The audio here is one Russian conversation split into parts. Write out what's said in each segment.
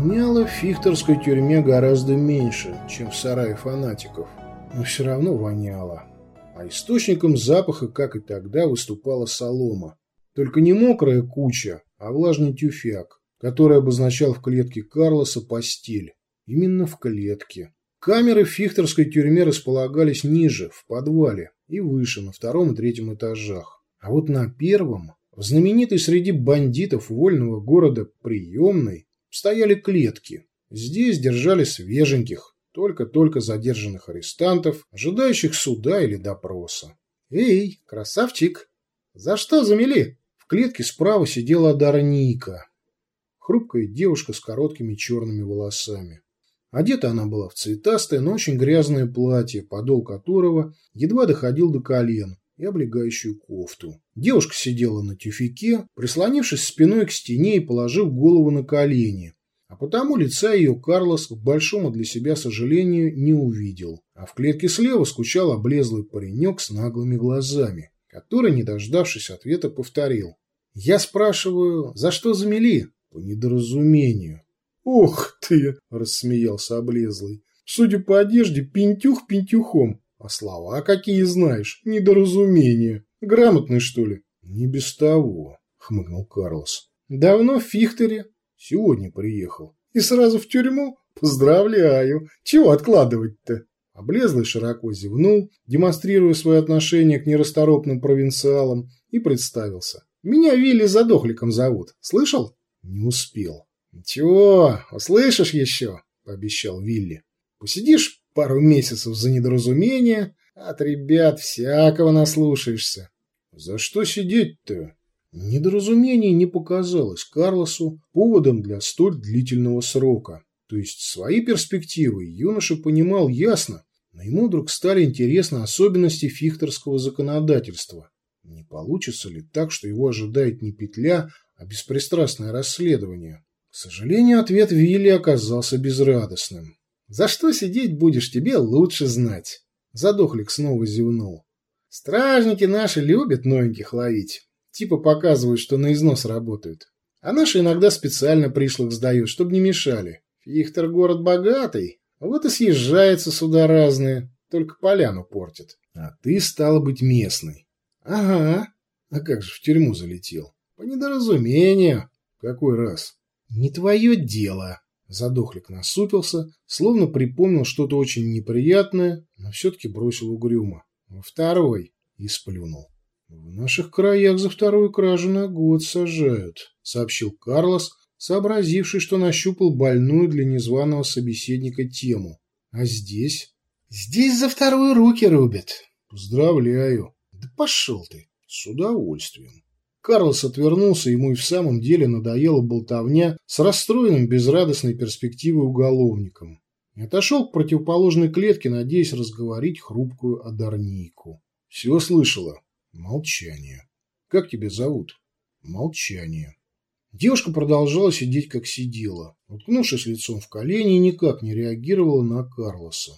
Воняло в фихтерской тюрьме гораздо меньше, чем в сарае фанатиков, но все равно воняло. А источником запаха, как и тогда, выступала солома. Только не мокрая куча, а влажный тюфяк, который обозначал в клетке Карлоса постель. Именно в клетке. Камеры в фихтерской тюрьме располагались ниже, в подвале, и выше, на втором и третьем этажах. А вот на первом, в знаменитой среди бандитов вольного города приемной, стояли клетки. Здесь держали свеженьких, только-только задержанных арестантов, ожидающих суда или допроса. «Эй, красавчик! За что замели?» В клетке справа сидела Дарника, хрупкая девушка с короткими черными волосами. Одета она была в цветастое, но очень грязное платье, подол которого едва доходил до колен, и облегающую кофту. Девушка сидела на тюфике, прислонившись спиной к стене и положив голову на колени, а потому лица ее Карлос, к большому для себя сожалению, не увидел. А в клетке слева скучал облезлый паренек с наглыми глазами, который, не дождавшись ответа, повторил. «Я спрашиваю, за что замели?» «По недоразумению». «Ох ты!» – рассмеялся облезлый. «Судя по одежде, пентюх пентюхом. А слова какие знаешь? Недоразумение. Грамотный, что ли?» «Не без того», – хмыкнул Карлос. «Давно в Фихтере?» Сегодня приехал. И сразу в тюрьму? Поздравляю. Чего откладывать-то? Облезлый широко зевнул, демонстрируя свое отношение к нерасторопным провинциалам, и представился. Меня Вилли Задохликом зовут. Слышал? Не успел. Ничего, услышишь еще, пообещал Вилли. Посидишь пару месяцев за недоразумение, от ребят всякого наслушаешься. За что сидеть-то? Недоразумение не показалось Карлосу поводом для столь длительного срока. То есть свои перспективы юноша понимал ясно, но ему вдруг стали интересны особенности фихтерского законодательства. Не получится ли так, что его ожидает не петля, а беспристрастное расследование? К сожалению, ответ Вилли оказался безрадостным. «За что сидеть будешь, тебе лучше знать». Задохлик снова зевнул. «Стражники наши любят новеньких ловить. Типа показывают, что на износ работают. А наши иногда специально пришлых сдают, чтобы не мешали. Фихтер город богатый, вот и съезжаются сюда разные, только поляну портят. А ты, стала быть, местный. Ага. А как же в тюрьму залетел? По недоразумению. Какой раз? Не твое дело. Задохлик насупился, словно припомнил что-то очень неприятное, но все-таки бросил угрюмо. Во второй. И сплюнул. «В наших краях за вторую кражу на год сажают», — сообщил Карлос, сообразивший, что нащупал больную для незваного собеседника тему. «А здесь?» «Здесь за вторую руки рубят». «Поздравляю». «Да пошел ты». «С удовольствием». Карлос отвернулся, ему и в самом деле надоела болтовня с расстроенным безрадостной перспективой уголовником. Отошел к противоположной клетке, надеясь разговорить хрупкую одарнийку. «Все слышала?» Молчание. Как тебя зовут? Молчание. Девушка продолжала сидеть, как сидела, уткнувшись лицом в колени и никак не реагировала на Карлоса.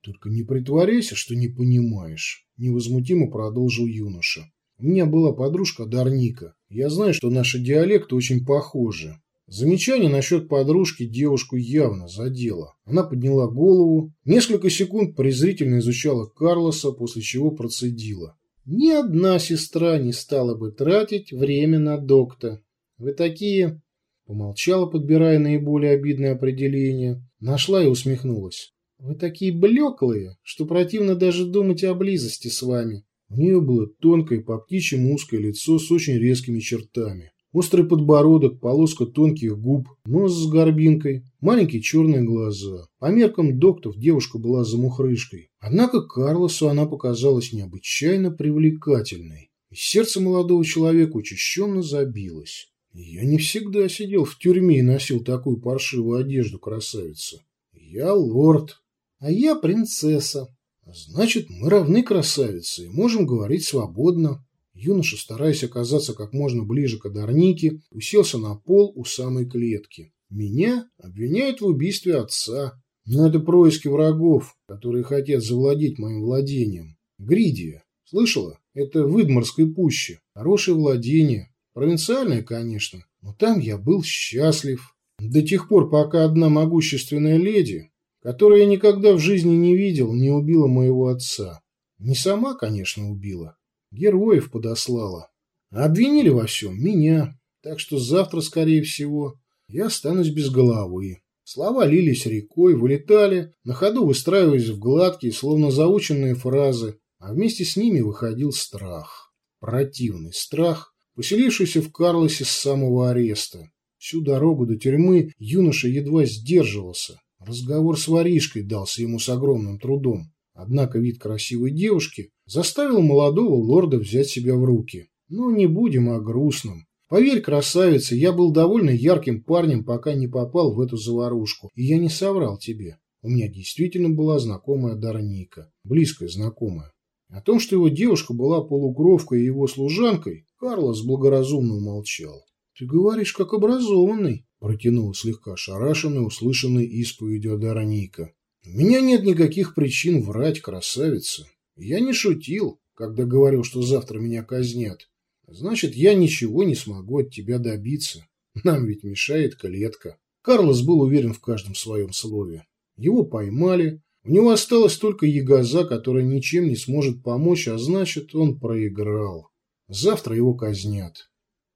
«Только не притворяйся, что не понимаешь», — невозмутимо продолжил юноша. «У меня была подружка Дарника. Я знаю, что наши диалекты очень похожи. Замечание насчет подружки девушку явно задело. Она подняла голову, несколько секунд презрительно изучала Карлоса, после чего процедила. Ни одна сестра не стала бы тратить время на докта. Вы такие... Помолчала, подбирая наиболее обидное определение. Нашла и усмехнулась. Вы такие блеклые, что противно даже думать о близости с вами. У нее было тонкое, по птичьему узкое лицо с очень резкими чертами. Острый подбородок, полоска тонких губ, нос с горбинкой, маленькие черные глаза. По меркам доктов девушка была замухрышкой. Однако Карлосу она показалась необычайно привлекательной. И сердце молодого человека учащенно забилось. Я не всегда сидел в тюрьме и носил такую паршивую одежду, красавица. Я лорд, а я принцесса. Значит, мы равны красавице и можем говорить свободно. Юноша, стараясь оказаться как можно ближе к одарнике, уселся на пол у самой клетки. Меня обвиняют в убийстве отца. Но это происки врагов, которые хотят завладеть моим владением. Гридия. Слышала? Это в Идморской пуще. Хорошее владение. Провинциальное, конечно. Но там я был счастлив. До тех пор, пока одна могущественная леди, которую я никогда в жизни не видел, не убила моего отца. Не сама, конечно, убила. Героев подослала. Обвинили во всем меня. Так что завтра, скорее всего, я останусь без головы. Слова лились рекой, вылетали, на ходу выстраиваясь в гладкие, словно заученные фразы, а вместе с ними выходил страх. Противный страх, поселившийся в Карлосе с самого ареста. Всю дорогу до тюрьмы юноша едва сдерживался. Разговор с воришкой дался ему с огромным трудом. Однако вид красивой девушки заставил молодого лорда взять себя в руки. Но не будем о грустном. Поверь, красавица, я был довольно ярким парнем, пока не попал в эту заварушку. И я не соврал тебе. У меня действительно была знакомая Дарника. Близкая знакомая. О том, что его девушка была полукровкой и его служанкой, Карлос благоразумно умолчал. — Ты говоришь, как образованный, — протянул слегка шарашенный, услышанный исповедью Дарника. — У меня нет никаких причин врать, красавица. Я не шутил, когда говорил, что завтра меня казнят. Значит, я ничего не смогу от тебя добиться. Нам ведь мешает клетка. Карлос был уверен в каждом своем слове. Его поймали. У него осталась только ягоза, которая ничем не сможет помочь, а значит, он проиграл. Завтра его казнят.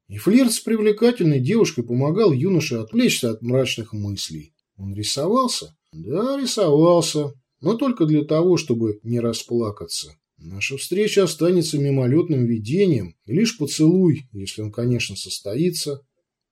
И флирт с привлекательной девушкой помогал юноше отвлечься от мрачных мыслей. Он рисовался? Да, рисовался, но только для того, чтобы не расплакаться. Наша встреча останется мимолетным видением, и лишь поцелуй, если он, конечно, состоится,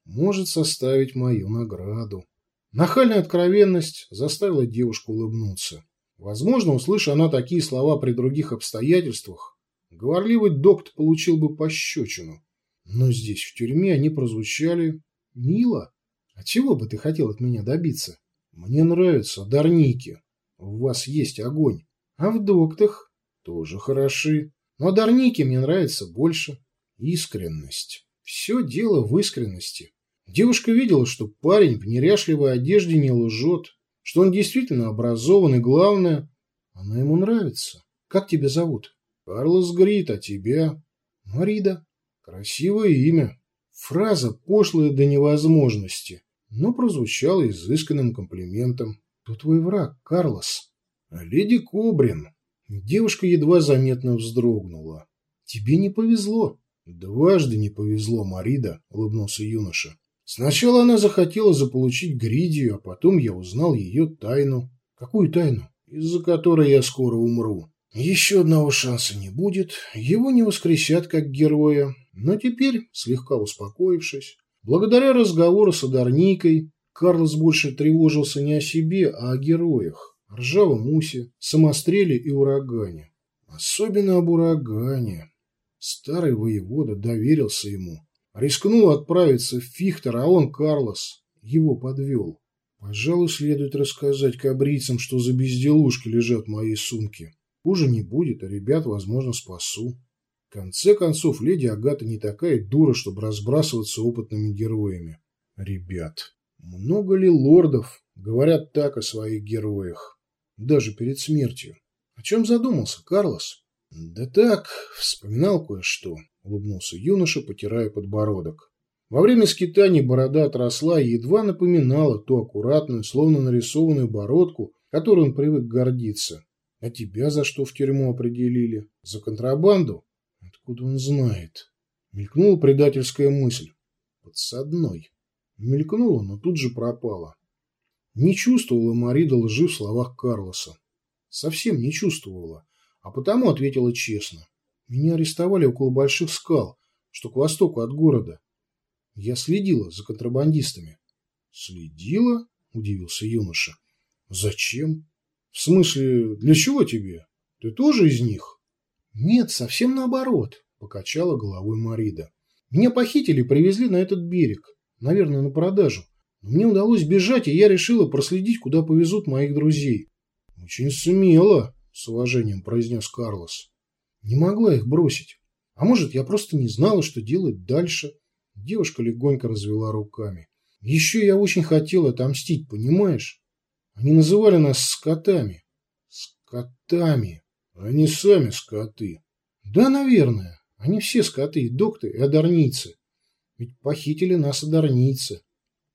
может составить мою награду. Нахальная откровенность заставила девушку улыбнуться. Возможно, услыша она такие слова при других обстоятельствах, говорливый докт получил бы пощечину. Но здесь, в тюрьме, они прозвучали мило. А чего бы ты хотел от меня добиться? Мне нравятся дарники. У вас есть огонь. А в доктах тоже хороши. Но Дарники мне нравится больше. Искренность. Все дело в искренности. Девушка видела, что парень в неряшливой одежде не лжет, что он действительно образован и, главное, она ему нравится. Как тебя зовут? Карлос Грит, а тебя? Марида. Красивое имя. Фраза пошлая до невозможности, но прозвучала изысканным комплиментом. Кто твой враг, Карлос? Леди Кобрин. Девушка едва заметно вздрогнула. «Тебе не повезло». «Дважды не повезло, Марида», — улыбнулся юноша. «Сначала она захотела заполучить Гридию, а потом я узнал ее тайну». «Какую тайну?» «Из-за которой я скоро умру». Еще одного шанса не будет, его не воскресят как героя. Но теперь, слегка успокоившись, благодаря разговору с Одарникой, Карлос больше тревожился не о себе, а о героях ржавом усе, самостреле и урагане. Особенно об урагане. Старый воевода доверился ему. Рискнул отправиться в Фихтер, а он, Карлос, его подвел. Пожалуй, следует рассказать кабрицам, что за безделушки лежат в моей сумке. Хуже не будет, а ребят, возможно, спасу. Конце концов, леди Агата не такая дура, чтобы разбрасываться опытными героями. Ребят. Много ли лордов говорят так о своих героях? даже перед смертью. О чем задумался, Карлос? Да так, вспоминал кое-что, улыбнулся юноша, потирая подбородок. Во время скитаний борода отросла и едва напоминала ту аккуратную, словно нарисованную бородку, которой он привык гордиться. А тебя за что в тюрьму определили? За контрабанду? Откуда он знает? Мелькнула предательская мысль. Подсадной. Мелькнула, но тут же пропала. Не чувствовала Марида лжи в словах Карлоса. Совсем не чувствовала, а потому ответила честно. Меня арестовали около больших скал, что к востоку от города. Я следила за контрабандистами. Следила? Удивился юноша. Зачем? В смысле, для чего тебе? Ты тоже из них? Нет, совсем наоборот, покачала головой Марида. Меня похитили и привезли на этот берег. Наверное, на продажу. Мне удалось бежать, и я решила проследить, куда повезут моих друзей. — Очень смело, — с уважением произнес Карлос. Не могла их бросить. А может, я просто не знала, что делать дальше. Девушка легонько развела руками. Еще я очень хотела отомстить, понимаешь? Они называли нас скотами. Скотами. Они сами скоты. Да, наверное. Они все скоты, и докты, и одарницы. Ведь похитили нас одарницы.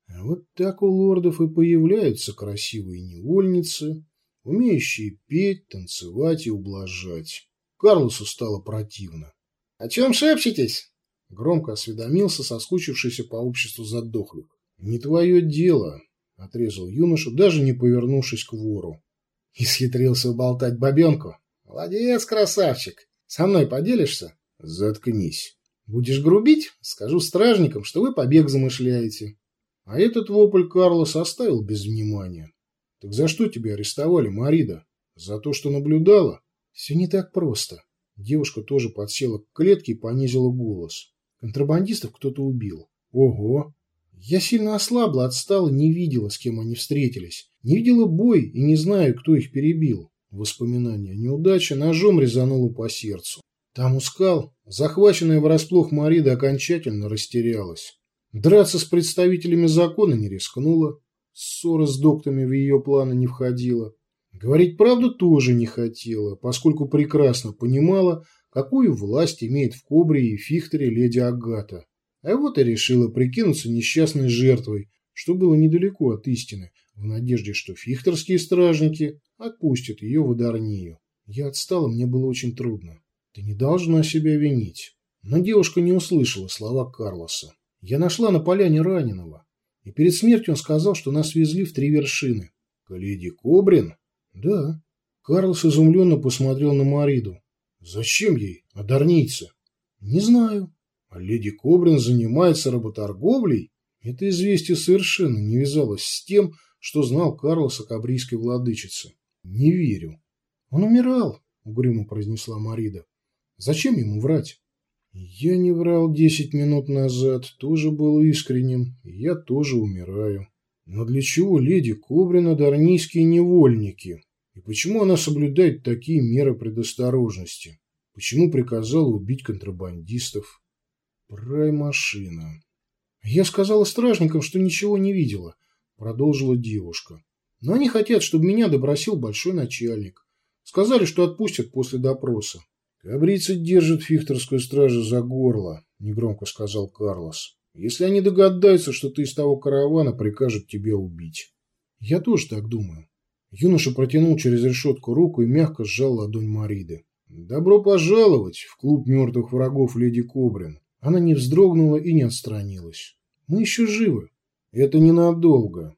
А вот так у лордов и появляются красивые невольницы, умеющие петь, танцевать и ублажать. Карлосу стало противно. — О чем шепчетесь? — громко осведомился соскучившийся по обществу задохлик. — Не твое дело, — отрезал юноша, даже не повернувшись к вору. Исхитрился уболтать бабенку. — Молодец, красавчик. Со мной поделишься? — Заткнись. Будешь грубить? Скажу стражникам, что вы побег замышляете. А этот вопль Карлос оставил без внимания. Так за что тебя арестовали, Марида? За то, что наблюдала? Все не так просто. Девушка тоже подсела к клетке и понизила голос. Контрабандистов кто-то убил. Ого! Я сильно ослабла, отстала, не видела, с кем они встретились. Не видела бой и не знаю, кто их перебил. Воспоминание о неудаче ножом резануло по сердцу. Там у скал, захваченная врасплох Марида окончательно растерялась. Драться с представителями закона не рискнула. Ссора с доктами в ее планы не входила. Говорить правду тоже не хотела, поскольку прекрасно понимала, какую власть имеет в Кобре и Фихтере леди Агата. А вот и решила прикинуться несчастной жертвой, что было недалеко от истины, в надежде, что фихтерские стражники отпустят ее в Адарнию. Я отстала, мне было очень трудно. Ты не должна себя винить. Но девушка не услышала слова Карлоса. Я нашла на поляне раненого. И перед смертью он сказал, что нас везли в три вершины. Леди Кобрин? Да. Карлос изумленно посмотрел на Мариду. Зачем ей, одарнице? Не знаю. А леди Кобрин занимается работорговлей? Это известие совершенно не вязалось с тем, что знал Карлос о кабрийской владычице. Не верю. Он умирал, угрюмо произнесла Марида. Зачем ему врать? Я не врал десять минут назад, тоже был искренним, я тоже умираю. Но для чего леди Кобрина дарнийские невольники? И почему она соблюдает такие меры предосторожности? Почему приказала убить контрабандистов? Прай-машина. Я сказала стражникам, что ничего не видела, продолжила девушка. Но они хотят, чтобы меня допросил большой начальник. Сказали, что отпустят после допроса. «Кабрицы держат фихтерскую стражу за горло», — негромко сказал Карлос. «Если они догадаются, что ты из того каравана, прикажут тебя убить». «Я тоже так думаю». Юноша протянул через решетку руку и мягко сжал ладонь Мариды. «Добро пожаловать в клуб мертвых врагов леди Кобрин». Она не вздрогнула и не отстранилась. «Мы еще живы». «Это ненадолго.